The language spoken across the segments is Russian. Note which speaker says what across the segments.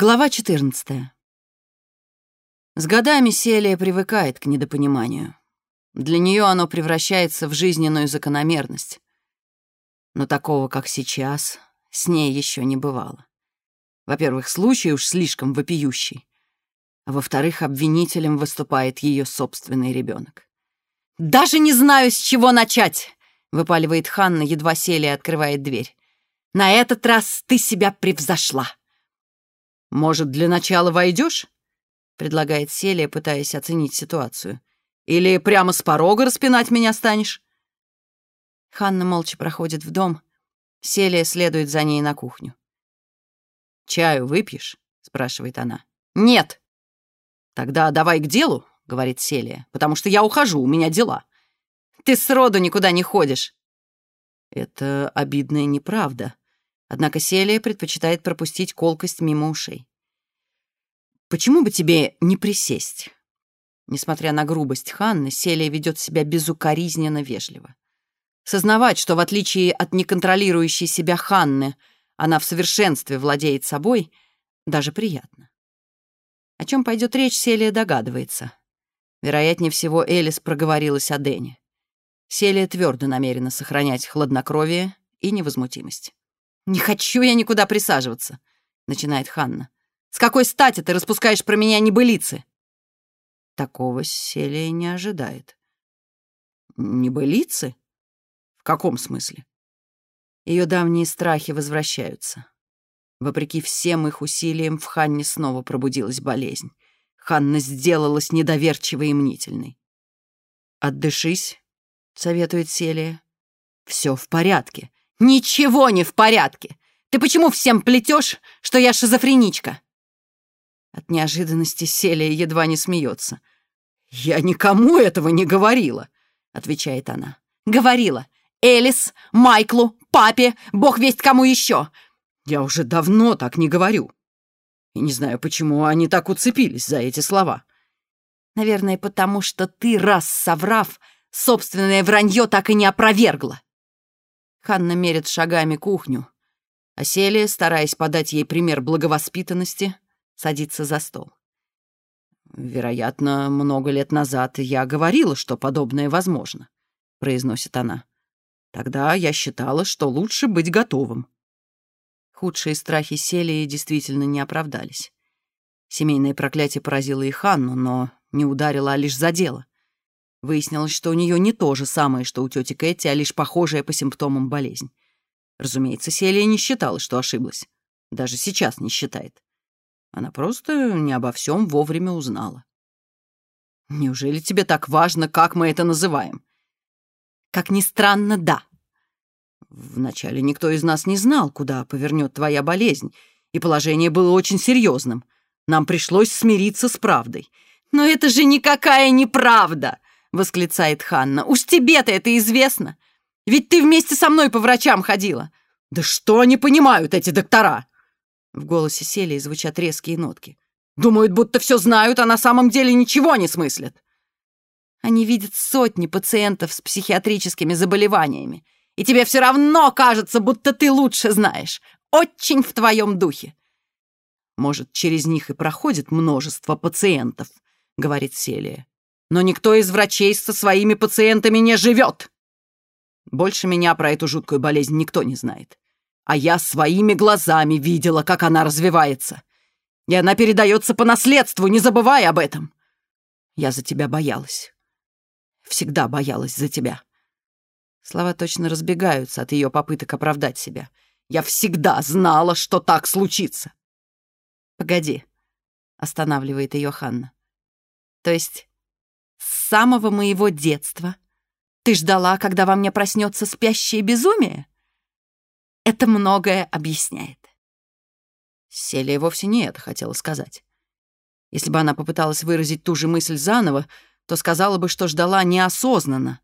Speaker 1: Глава 14. С годами Селия привыкает к недопониманию. Для нее оно превращается в жизненную закономерность. Но такого, как сейчас, с ней еще не бывало. Во-первых, случай уж слишком вопиющий. А во-вторых, обвинителем выступает ее собственный ребенок. «Даже не знаю, с чего начать!» — выпаливает Ханна, едва Селия открывает дверь. «На этот раз ты себя превзошла!» «Может, для начала войдешь?» — предлагает Селия, пытаясь оценить ситуацию. «Или прямо с порога распинать меня станешь?» Ханна молча проходит в дом. Селия следует за ней на кухню. «Чаю выпьешь?» — спрашивает она. «Нет!» «Тогда давай к делу», — говорит Селия, «потому что я ухожу, у меня дела». «Ты сроду никуда не ходишь». Это обидная неправда. Однако Селия предпочитает пропустить колкость мимо ушей. «Почему бы тебе не присесть?» Несмотря на грубость Ханны, Селия ведет себя безукоризненно вежливо. Сознавать, что в отличие от неконтролирующей себя Ханны, она в совершенстве владеет собой, даже приятно. О чем пойдет речь, Селия догадывается. Вероятнее всего, Элис проговорилась о Дэне. Селия твердо намерена сохранять хладнокровие и невозмутимость. «Не хочу я никуда присаживаться», — начинает Ханна. «С какой стати ты распускаешь про меня небылицы?» Такого Селия не ожидает. «Небылицы? В каком смысле?» Ее давние страхи возвращаются. Вопреки всем их усилиям в Ханне снова пробудилась болезнь. Ханна сделалась недоверчивой и мнительной. «Отдышись», — советует Селия. «Все в порядке. «Ничего не в порядке! Ты почему всем плетешь, что я шизофреничка?» От неожиданности Селия едва не смеется. «Я никому этого не говорила», — отвечает она. «Говорила. Элис, Майклу, папе, бог весть кому еще. Я уже давно так не говорю. И не знаю, почему они так уцепились за эти слова. Наверное, потому что ты, раз соврав, собственное вранье так и не опровергла. Ханна мерит шагами кухню, а Селия, стараясь подать ей пример благовоспитанности, садится за стол. «Вероятно, много лет назад я говорила, что подобное возможно», — произносит она. «Тогда я считала, что лучше быть готовым». Худшие страхи Селии действительно не оправдались. Семейное проклятие поразило и Ханну, но не ударило, а лишь задело. Выяснилось, что у нее не то же самое, что у тети Кэти, а лишь похожая по симптомам болезнь. Разумеется, Селия не считала, что ошиблась. Даже сейчас не считает. Она просто не обо всем вовремя узнала. «Неужели тебе так важно, как мы это называем?» «Как ни странно, да». «Вначале никто из нас не знал, куда повернет твоя болезнь, и положение было очень серьезным. Нам пришлось смириться с правдой». «Но это же никакая неправда!» — восклицает Ханна. «Уж тебе-то это известно. Ведь ты вместе со мной по врачам ходила». «Да что они понимают, эти доктора?» В голосе Селии звучат резкие нотки. «Думают, будто все знают, а на самом деле ничего не смыслят». Они видят сотни пациентов с психиатрическими заболеваниями, и тебе все равно кажется, будто ты лучше знаешь. Очень в твоем духе. Может, через них и проходит множество пациентов, говорит Селия но никто из врачей со своими пациентами не живет. Больше меня про эту жуткую болезнь никто не знает. А я своими глазами видела, как она развивается. И она передается по наследству, не забывай об этом. Я за тебя боялась. Всегда боялась за тебя. Слова точно разбегаются от ее попыток оправдать себя. Я всегда знала, что так случится. Погоди, останавливает ее Ханна. То есть с самого моего детства. Ты ждала, когда во мне проснется спящее безумие? Это многое объясняет. Селия вовсе не это хотела сказать. Если бы она попыталась выразить ту же мысль заново, то сказала бы, что ждала неосознанно.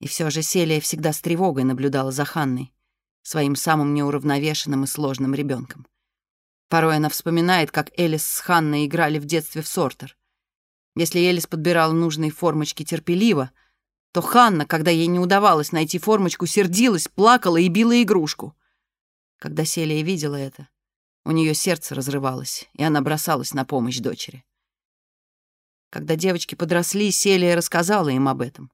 Speaker 1: И все же Селия всегда с тревогой наблюдала за Ханной, своим самым неуравновешенным и сложным ребенком. Порой она вспоминает, как Элис с Ханной играли в детстве в сортер. Если Элис подбирала нужные формочки терпеливо, то Ханна, когда ей не удавалось найти формочку, сердилась, плакала и била игрушку. Когда Селия видела это, У нее сердце разрывалось, и она бросалась на помощь дочери. Когда девочки подросли, Селия рассказала им об этом.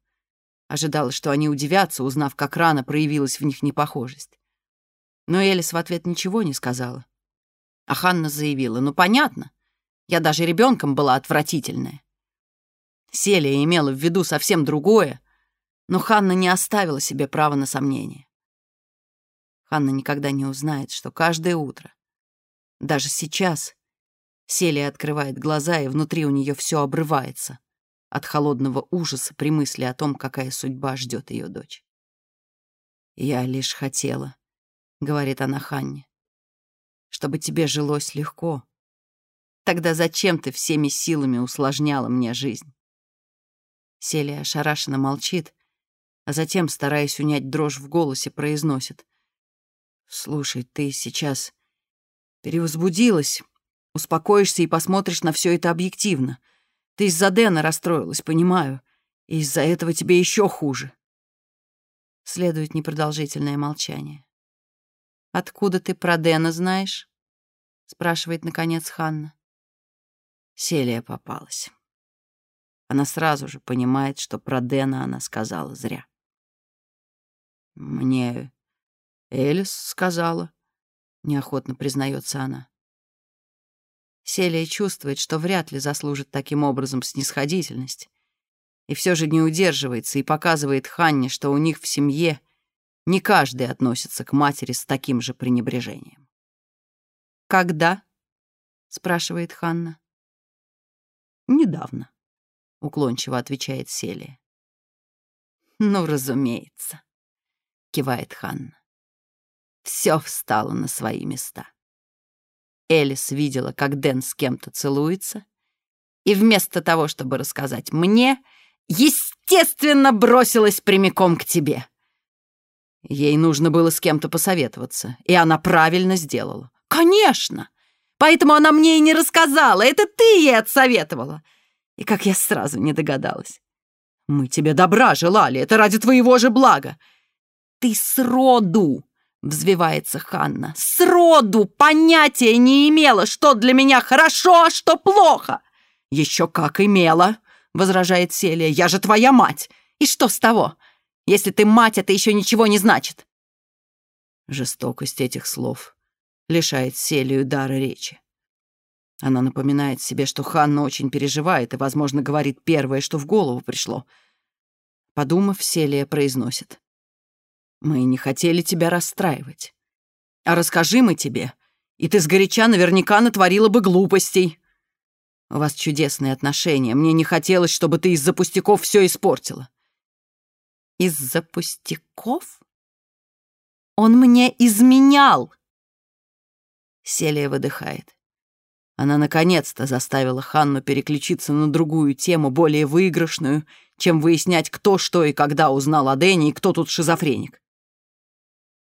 Speaker 1: Ожидала, что они удивятся, узнав, как рано проявилась в них непохожесть. Но Элис в ответ ничего не сказала. А Ханна заявила, ну понятно, я даже ребенком была отвратительная. Селия имела в виду совсем другое, но Ханна не оставила себе права на сомнение. Ханна никогда не узнает, что каждое утро, даже сейчас, Селия открывает глаза, и внутри у нее все обрывается от холодного ужаса при мысли о том, какая судьба ждет ее дочь. «Я лишь хотела», — говорит она Ханне, — «чтобы тебе жилось легко. Тогда зачем ты всеми силами усложняла мне жизнь?» Селия ошарашенно молчит, а затем, стараясь унять дрожь в голосе, произносит. «Слушай, ты сейчас перевозбудилась, Успокоишься и посмотришь на все это объективно. Ты из-за Дэна расстроилась, понимаю. И из-за этого тебе еще хуже. Следует непродолжительное молчание. «Откуда ты про Дэна знаешь?» — спрашивает, наконец, Ханна. Селия попалась. Она сразу же понимает, что про Дэна она сказала зря. «Мне Элис сказала», — неохотно признается она. Селия чувствует, что вряд ли заслужит таким образом снисходительность. И все же не удерживается и показывает Ханне, что у них в семье не каждый относится к матери с таким же пренебрежением. «Когда?» — спрашивает Ханна. «Недавно», — уклончиво отвечает Селия. «Ну, разумеется», — кивает Ханна. Все встало на свои места. Элис видела, как Дэн с кем-то целуется, и вместо того, чтобы рассказать мне, естественно, бросилась прямиком к тебе. Ей нужно было с кем-то посоветоваться, и она правильно сделала. Конечно! Поэтому она мне и не рассказала, это ты ей отсоветовала. И как я сразу не догадалась. Мы тебе добра желали, это ради твоего же блага. Ты сроду Взвивается Ханна. Сроду понятия не имела, что для меня хорошо, а что плохо. Еще как имела, возражает Селия. Я же твоя мать. И что с того? Если ты мать, это еще ничего не значит. Жестокость этих слов лишает Селию дара речи. Она напоминает себе, что Ханна очень переживает и, возможно, говорит первое, что в голову пришло. Подумав, Селия произносит. Мы не хотели тебя расстраивать. А расскажи мы тебе, и ты сгоряча наверняка натворила бы глупостей. У вас чудесные отношения. Мне не хотелось, чтобы ты из-за пустяков все испортила. Из-за пустяков? Он мне изменял. Селия выдыхает. Она наконец-то заставила Ханну переключиться на другую тему, более выигрышную, чем выяснять, кто что и когда узнал о Дэне и кто тут шизофреник.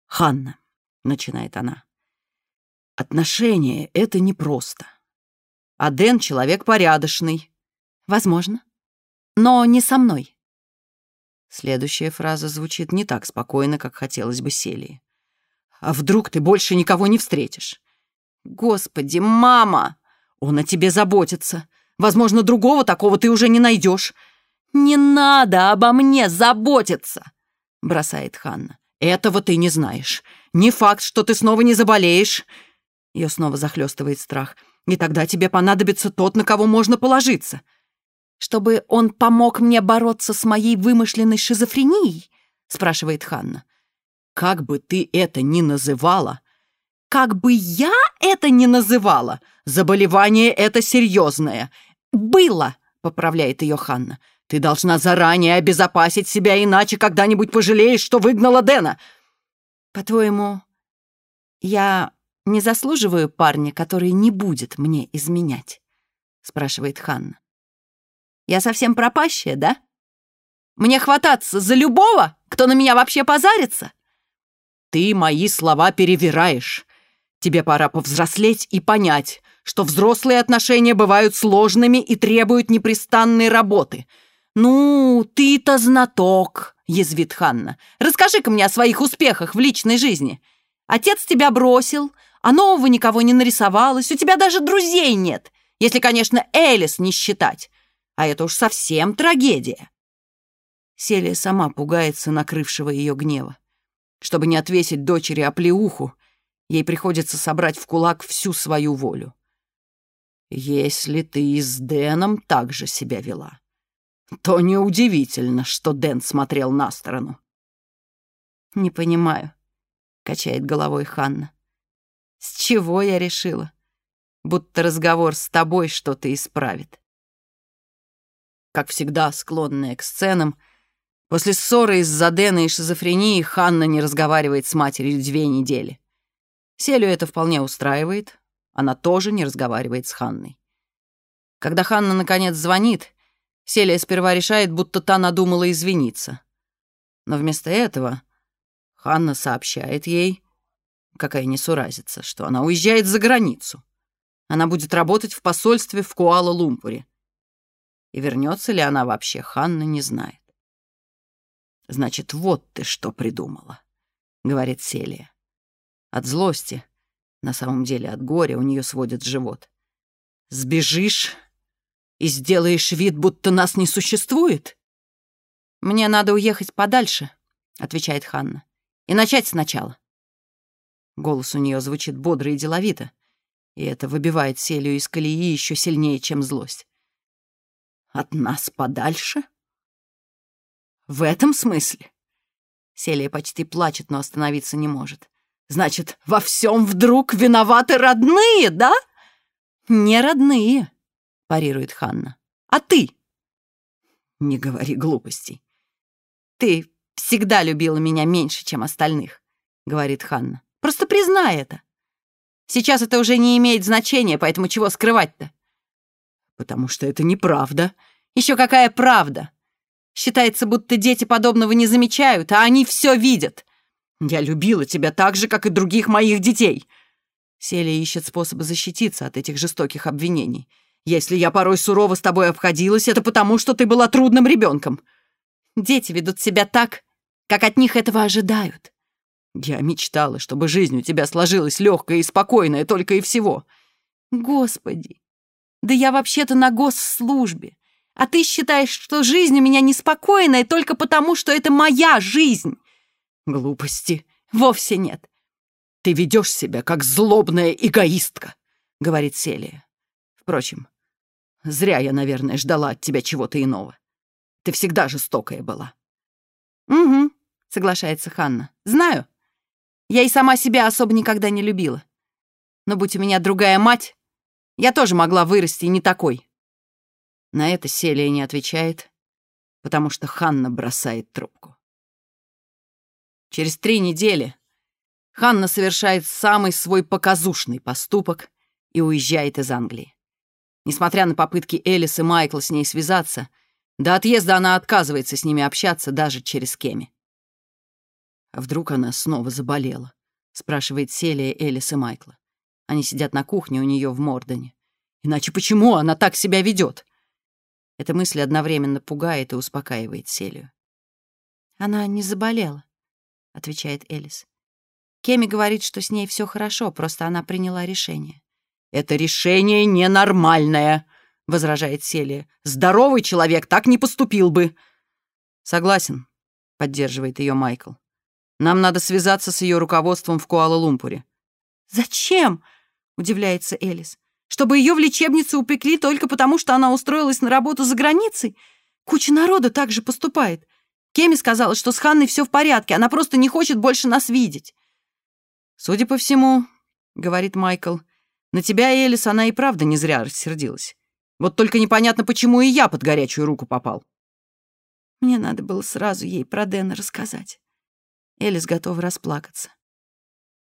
Speaker 1: «Ханна», — начинает она, — «отношения — это непросто. А Дэн — человек порядочный. Возможно. Но не со мной». Следующая фраза звучит не так спокойно, как хотелось бы Селии. «А вдруг ты больше никого не встретишь?» «Господи, мама! Он о тебе заботится. Возможно, другого такого ты уже не найдешь. «Не надо обо мне заботиться!» — бросает Ханна. «Этого ты не знаешь. Не факт, что ты снова не заболеешь». Ее снова захлестывает страх. «И тогда тебе понадобится тот, на кого можно положиться». «Чтобы он помог мне бороться с моей вымышленной шизофренией?» — спрашивает Ханна. «Как бы ты это ни называла...» «Как бы я это ни называла! Заболевание это серьезное!» «Было!» — поправляет ее Ханна. Ты должна заранее обезопасить себя, иначе когда-нибудь пожалеешь, что выгнала Дэна. По-твоему, я не заслуживаю парня, который не будет мне изменять? Спрашивает Ханна. Я совсем пропащая, да? Мне хвататься за любого, кто на меня вообще позарится? Ты мои слова перевираешь. Тебе пора повзрослеть и понять, что взрослые отношения бывают сложными и требуют непрестанной работы — «Ну, ты-то знаток», — язвит Ханна. «Расскажи-ка мне о своих успехах в личной жизни. Отец тебя бросил, а нового никого не нарисовалось, у тебя даже друзей нет, если, конечно, Элис не считать. А это уж совсем трагедия. Селия сама пугается накрывшего ее гнева. Чтобы не отвесить дочери оплеуху, ей приходится собрать в кулак всю свою волю. Если ты и с Дэном так же себя вела, то неудивительно, что Дэн смотрел на сторону. «Не понимаю», — качает головой Ханна. «С чего я решила? Будто разговор с тобой что-то исправит». Как всегда, склонная к сценам, после ссоры из-за Дэна и шизофрении Ханна не разговаривает с матерью две недели. Селю это вполне устраивает, она тоже не разговаривает с Ханной. Когда Ханна наконец звонит, Селия сперва решает, будто та надумала извиниться. Но вместо этого Ханна сообщает ей, какая несуразица, что она уезжает за границу. Она будет работать в посольстве в Куала-Лумпуре. И вернется ли она вообще, Ханна не знает. «Значит, вот ты что придумала», — говорит Селия. От злости, на самом деле от горя, у нее сводит живот. «Сбежишь и сделаешь вид, будто нас не существует?» «Мне надо уехать подальше», — отвечает Ханна, «и начать сначала». Голос у нее звучит бодро и деловито, и это выбивает Селию из колеи еще сильнее, чем злость. «От нас подальше?» «В этом смысле?» Селия почти плачет, но остановиться не может. Значит, во всем вдруг виноваты родные, да? Не родные, парирует Ханна. А ты? Не говори глупостей. Ты всегда любила меня меньше, чем остальных, говорит Ханна. Просто признай это. Сейчас это уже не имеет значения, поэтому чего скрывать-то? Потому что это неправда. Еще какая правда? Считается, будто дети подобного не замечают, а они все видят. Я любила тебя так же, как и других моих детей. Селия ищет способы защититься от этих жестоких обвинений. Если я порой сурово с тобой обходилась, это потому, что ты была трудным ребенком. Дети ведут себя так, как от них этого ожидают. Я мечтала, чтобы жизнь у тебя сложилась легкая и спокойная только и всего. Господи, да я вообще-то на госслужбе. А ты считаешь, что жизнь у меня неспокойная только потому, что это моя жизнь. Глупости. Вовсе нет. Ты ведешь себя как злобная эгоистка, говорит Селия. Впрочем, зря я, наверное, ждала от тебя чего-то иного. Ты всегда жестокая была. Угу, соглашается Ханна. Знаю. Я и сама себя особо никогда не любила. Но будь у меня другая мать, я тоже могла вырасти не такой. На это Селия не отвечает, потому что Ханна бросает трубку. Через три недели Ханна совершает самый свой показушный поступок и уезжает из Англии. Несмотря на попытки Элис и Майкла с ней связаться, до отъезда она отказывается с ними общаться даже через Кеми. «А вдруг она снова заболела?» — спрашивает Селия Элис и Майкла. Они сидят на кухне у нее в Мордоне. «Иначе почему она так себя ведет? Эта мысль одновременно пугает и успокаивает Селию. «Она не заболела», — отвечает Элис. Кеми говорит, что с ней все хорошо, просто она приняла решение. «Это решение ненормальное», — возражает Селия. «Здоровый человек так не поступил бы». «Согласен», — поддерживает ее Майкл. «Нам надо связаться с ее руководством в Куала-Лумпуре». «Зачем?» — удивляется Элис. «Чтобы ее в лечебнице упекли только потому, что она устроилась на работу за границей? Куча народа так же поступает. Кеми сказала, что с Ханной все в порядке, она просто не хочет больше нас видеть. «Судя по всему, — говорит Майкл, — на тебя, Элис, она и правда не зря рассердилась. Вот только непонятно, почему и я под горячую руку попал». Мне надо было сразу ей про Дэна рассказать. Элис готова расплакаться.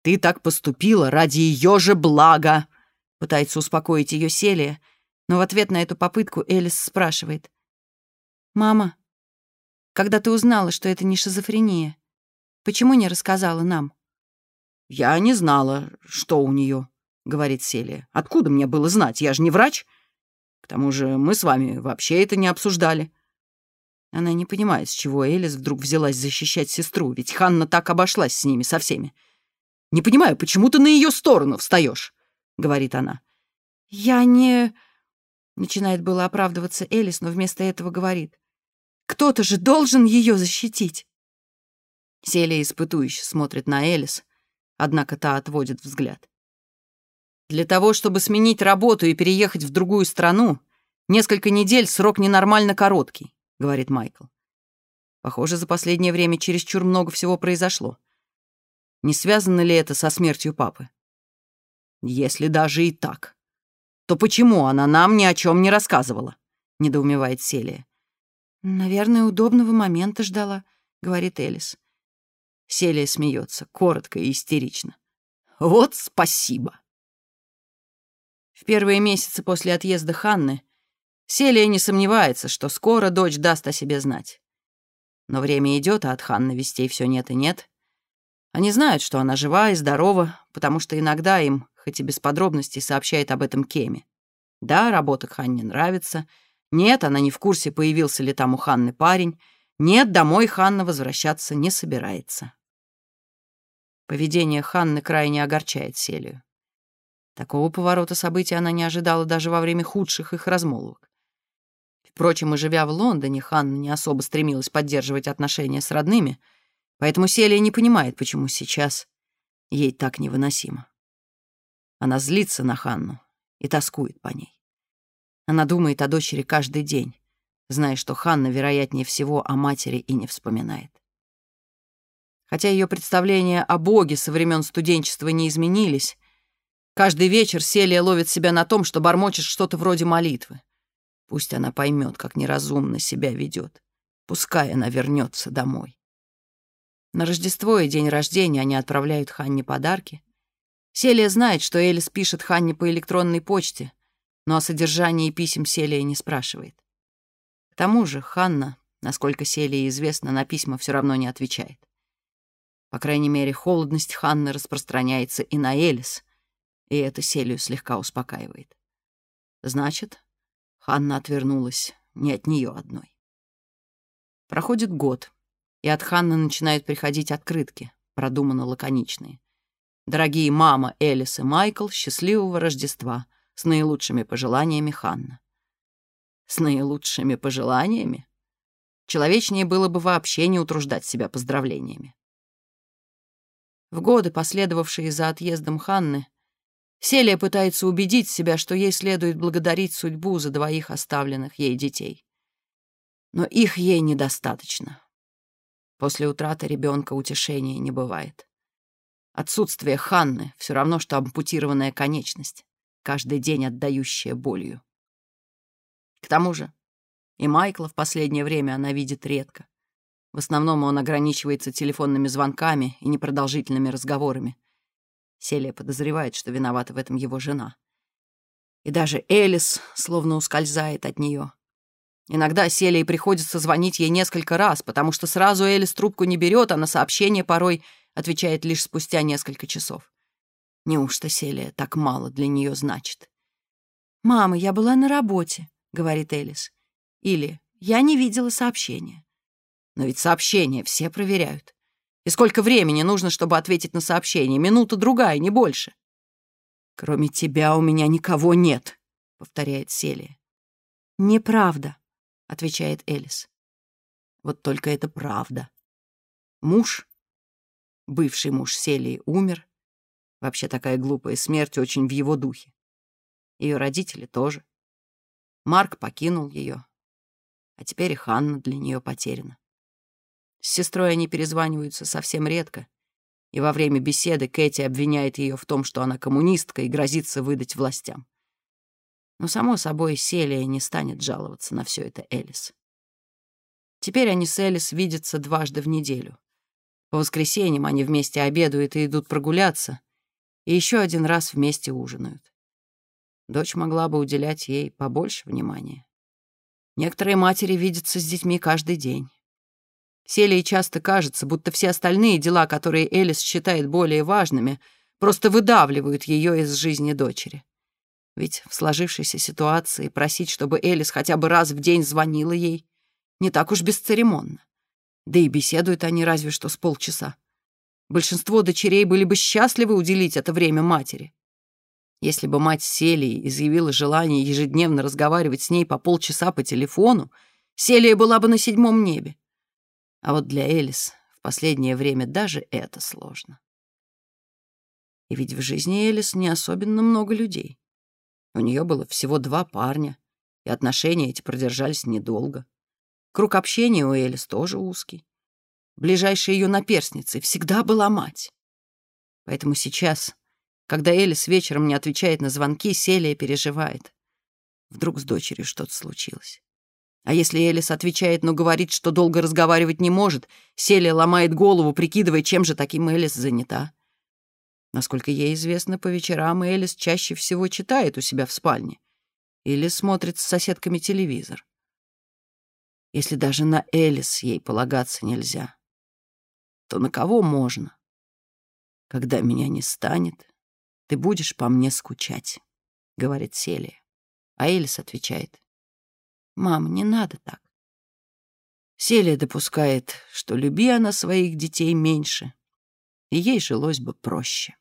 Speaker 1: «Ты так поступила ради ее же блага!» Пытается успокоить ее Селия, но в ответ на эту попытку Элис спрашивает. «Мама, когда ты узнала, что это не шизофрения? Почему не рассказала нам?» «Я не знала, что у нее, говорит Селия. «Откуда мне было знать? Я же не врач. К тому же мы с вами вообще это не обсуждали». Она не понимает, с чего Элис вдруг взялась защищать сестру, ведь Ханна так обошлась с ними, со всеми. Не понимаю, почему ты на ее сторону встаешь, говорит она.
Speaker 2: Я не... Начинает было оправдываться Элис, но вместо этого говорит. Кто-то же должен ее защитить.
Speaker 1: Селия испытующе смотрит на Элис, однако та отводит взгляд. Для того, чтобы сменить работу и переехать в другую страну, несколько недель срок ненормально короткий, говорит Майкл. Похоже, за последнее время чересчур много всего произошло. Не связано ли это со смертью папы? Если даже и так, то почему она нам ни о чем не рассказывала? Недоумевает Селия.
Speaker 2: Наверное, удобного момента ждала, говорит Элис.
Speaker 1: Селия смеется, коротко и истерично. Вот спасибо. В первые месяцы после отъезда Ханны Селия не сомневается, что скоро дочь даст о себе знать. Но время идет, а от Ханны вестей все нет и нет. Они знают, что она жива и здорова, потому что иногда им, хоть и без подробностей, сообщает об этом Кеме. Да, работа Ханне нравится. Нет, она не в курсе, появился ли там у Ханны парень. Нет, домой Ханна возвращаться не собирается. Поведение Ханны крайне огорчает Селию. Такого поворота событий она не ожидала даже во время худших их размолвок. Впрочем, и живя в Лондоне, Ханна не особо стремилась поддерживать отношения с родными, поэтому Селия не понимает, почему сейчас ей так невыносимо. Она злится на Ханну и тоскует по ней. Она думает о дочери каждый день, зная, что Ханна, вероятнее всего, о матери и не вспоминает. Хотя ее представления о Боге со времен студенчества не изменились, каждый вечер Селия ловит себя на том, что бормочет что-то вроде молитвы. Пусть она поймет, как неразумно себя ведет. Пускай она вернется домой. На Рождество и день рождения они отправляют Ханне подарки. Селия знает, что Элис пишет Ханне по электронной почте, но о содержании писем Селия не спрашивает. К тому же Ханна, насколько Селии известно, на письма все равно не отвечает. По крайней мере, холодность Ханны распространяется и на Элис, и это Селию слегка успокаивает. Значит, Ханна отвернулась не от нее одной. Проходит год, и от Ханны начинают приходить открытки, продуманно лаконичные. Дорогие мама, Элис и Майкл, счастливого Рождества, с наилучшими пожеланиями Ханна. С наилучшими пожеланиями? Человечнее было бы вообще не утруждать себя поздравлениями. В годы, последовавшие за отъездом Ханны, Селия пытается убедить себя, что ей следует благодарить судьбу за двоих оставленных ей детей. Но их ей недостаточно. После утраты ребенка утешения не бывает. Отсутствие Ханны все равно, что ампутированная конечность, каждый день отдающая болью. К тому же и Майкла в последнее время она видит редко. В основном он ограничивается телефонными звонками и непродолжительными разговорами. Селия подозревает, что виновата в этом его жена. И даже Элис словно ускользает от нее. Иногда Селии приходится звонить ей несколько раз, потому что сразу Элис трубку не берет, а на сообщение порой отвечает лишь спустя несколько часов. Неужто Селия так мало для нее значит?
Speaker 2: «Мама, я была на работе», — говорит Элис. Или «Я не видела сообщения».
Speaker 1: Но ведь сообщения все проверяют. И сколько времени нужно, чтобы ответить на сообщение? Минута-другая, не больше. «Кроме тебя у меня никого нет», — повторяет Селия.
Speaker 2: «Неправда», — отвечает Элис.
Speaker 1: Вот только это правда. Муж, бывший муж Селии, умер. Вообще такая глупая смерть очень в его духе. Ее родители тоже. Марк покинул ее, а теперь и Ханна для нее потеряна. С сестрой они перезваниваются совсем редко, и во время беседы Кэти обвиняет ее в том, что она коммунистка и грозится выдать властям. Но, само собой, Селия не станет жаловаться на все это Элис. Теперь они с Элис видятся дважды в неделю. По воскресеньям они вместе обедают и идут прогуляться, и еще один раз вместе ужинают. Дочь могла бы уделять ей побольше внимания. Некоторые матери видятся с детьми каждый день. Селии часто кажется, будто все остальные дела, которые Элис считает более важными, просто выдавливают ее из жизни дочери. Ведь в сложившейся ситуации просить, чтобы Элис хотя бы раз в день звонила ей, не так уж бесцеремонно. Да и беседуют они разве что с полчаса. Большинство дочерей были бы счастливы уделить это время матери. Если бы мать Селии изъявила желание ежедневно разговаривать с ней по полчаса по телефону, Селия была бы на седьмом небе. А вот для Элис в последнее время даже это сложно. И ведь в жизни Элис не особенно много людей. У нее было всего два парня, и отношения эти продержались недолго. Круг общения у Элис тоже узкий. Ближайшей ее наперсницей всегда была мать. Поэтому сейчас, когда Элис вечером не отвечает на звонки, Селия переживает. Вдруг с дочерью что-то случилось. А если Элис отвечает, но говорит, что долго разговаривать не может, Селия ломает голову, прикидывая, чем же таким Элис занята. Насколько ей известно, по вечерам Элис чаще всего читает у себя в спальне или смотрит с соседками телевизор. Если даже на Элис ей полагаться нельзя, то на кого можно? Когда меня не станет, ты будешь по мне скучать, — говорит Селия. А Элис отвечает, «Мам, не надо так». Селия допускает, что люби она своих детей меньше, и ей жилось бы проще.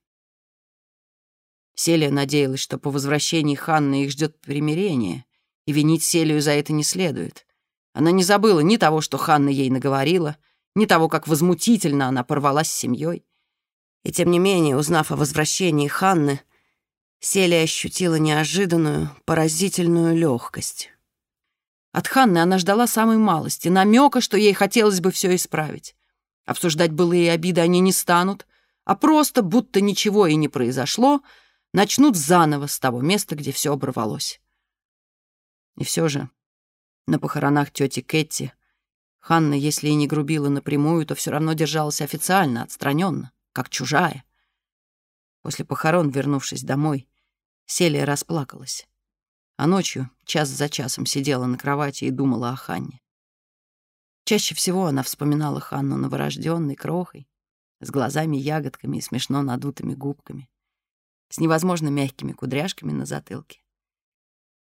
Speaker 1: Селия надеялась, что по возвращении Ханны их ждет примирение, и винить Селию за это не следует. Она не забыла ни того, что Ханна ей наговорила, ни того, как возмутительно она порвалась с семьей. И тем не менее, узнав о возвращении Ханны, Селия ощутила неожиданную, поразительную легкость. От Ханны она ждала самой малости, намека, что ей хотелось бы все исправить. Обсуждать былые обиды они не станут, а просто, будто ничего и не произошло — начнут заново с того места, где все оборвалось. И все же на похоронах тети Кэти Ханна, если и не грубила напрямую, то все равно держалась официально, отстраненно, как чужая. После похорон, вернувшись домой, Селия расплакалась. А ночью, час за часом, сидела на кровати и думала о Ханне. Чаще всего она вспоминала Ханну новорожденной крохой, с глазами-ягодками и смешно надутыми губками с невозможно мягкими кудряшками на затылке.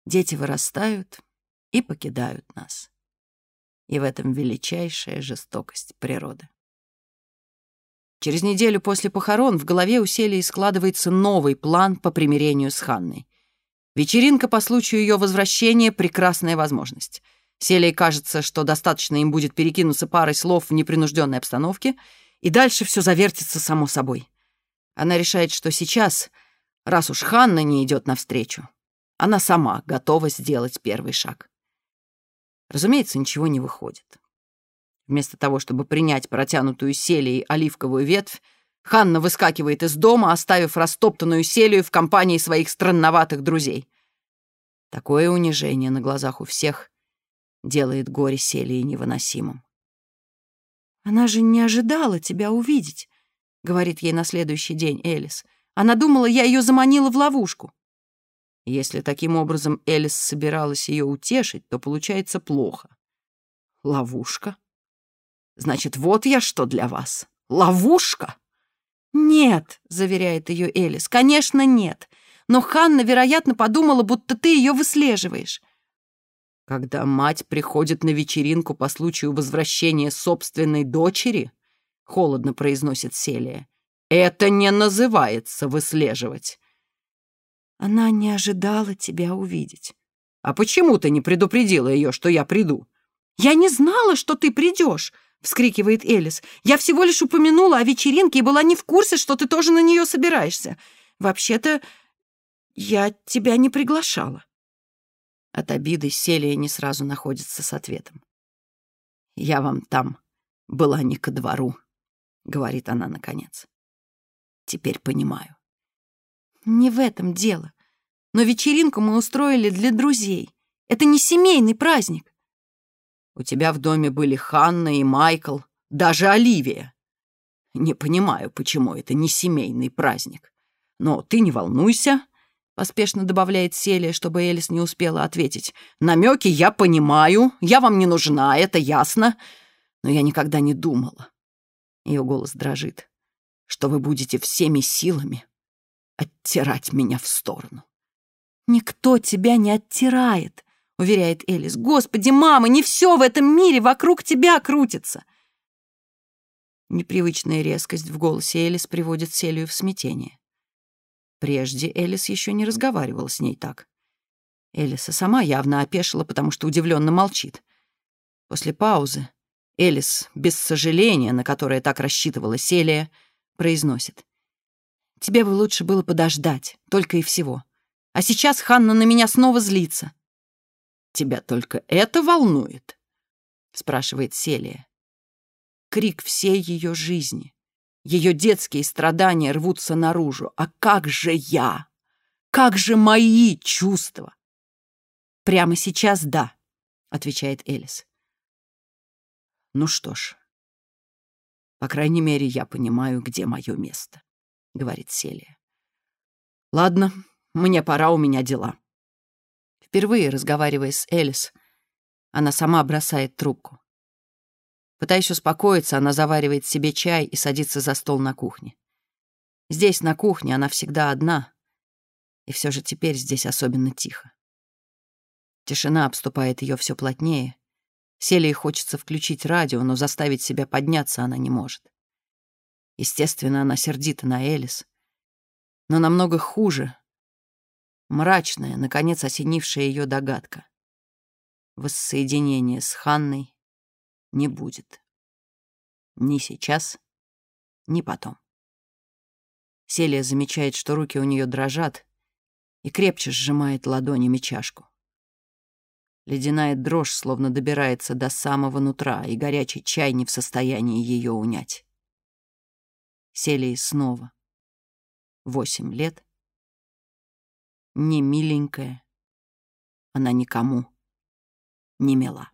Speaker 1: Дети вырастают и покидают нас. И в этом величайшая жестокость природы. Через неделю после похорон в голове у Селии складывается новый план по примирению с Ханной. Вечеринка по случаю ее возвращения — прекрасная возможность. Селии кажется, что достаточно им будет перекинуться парой слов в непринужденной обстановке, и дальше все завертится само собой. Она решает, что сейчас — Раз уж Ханна не идет навстречу, она сама готова сделать первый шаг. Разумеется, ничего не выходит. Вместо того, чтобы принять протянутую селией оливковую ветвь, Ханна выскакивает из дома, оставив растоптанную селию в компании своих странноватых друзей. Такое унижение на глазах у всех делает горе селии невыносимым.
Speaker 2: «Она же не ожидала тебя увидеть», — говорит ей на следующий день Элис. Она думала, я ее заманила в ловушку.
Speaker 1: Если таким образом Элис собиралась ее утешить, то получается плохо. Ловушка? Значит, вот я что для вас. Ловушка?
Speaker 2: Нет, заверяет ее Элис, конечно, нет. Но Ханна, вероятно, подумала, будто ты ее выслеживаешь.
Speaker 1: Когда мать приходит на вечеринку по случаю возвращения собственной дочери, холодно произносит Селия, это не называется выслеживать.
Speaker 2: Она не ожидала тебя увидеть.
Speaker 1: А почему ты не предупредила ее, что я приду?
Speaker 2: Я не знала, что ты придешь, вскрикивает Элис. Я всего лишь упомянула о вечеринке и была не в курсе, что ты тоже на нее собираешься. Вообще-то я тебя не приглашала.
Speaker 1: От обиды Селия не сразу находится с ответом. «Я вам там была не ко двору», — говорит она наконец. Теперь понимаю.
Speaker 2: Не в этом дело. Но вечеринку мы устроили для друзей. Это не семейный праздник.
Speaker 1: У тебя в доме были Ханна и Майкл, даже Оливия. Не понимаю, почему это не семейный праздник. Но ты не волнуйся, — поспешно добавляет Селия, чтобы Элис не успела ответить. «Намеки я понимаю, я вам не нужна, это ясно, но я никогда не думала». Ее голос дрожит что вы будете всеми силами оттирать меня в сторону.
Speaker 2: «Никто тебя не оттирает», — уверяет Элис. «Господи, мама, не все в этом мире вокруг тебя крутится».
Speaker 1: Непривычная резкость в голосе Элис приводит Селию в смятение. Прежде Элис еще не разговаривала с ней так. Элиса сама явно опешила, потому что удивленно молчит. После паузы Элис, без сожаления, на которое так рассчитывала Селия, произносит. «Тебе бы лучше было подождать, только и всего. А сейчас Ханна на меня снова злится». «Тебя только это волнует?» — спрашивает Селия. Крик всей ее жизни. Ее детские страдания рвутся наружу. А как же я? Как же мои чувства? Прямо сейчас да, отвечает Элис. Ну что ж, по крайней мере, я понимаю, где мое место, говорит Селия. Ладно, мне пора, у меня дела. Впервые разговаривая с Элис, она сама бросает трубку. Пытаясь успокоиться, она заваривает себе чай и садится за стол на кухне. Здесь, на кухне, она всегда одна, и все же теперь здесь особенно тихо. Тишина обступает ее все плотнее. Селии хочется включить радио, но заставить себя подняться она не может. Естественно, она сердита на Элис. Но намного хуже — мрачная, наконец осенившая ее догадка. Воссоединение с Ханной не будет. Ни сейчас, ни потом. Селия замечает, что руки у нее дрожат, и крепче сжимает ладонями чашку. Ледяная дрожь словно добирается до самого нутра, и горячий чай не в состоянии ее унять. Селии снова. Восемь лет. Не миленькая. Она никому не мила.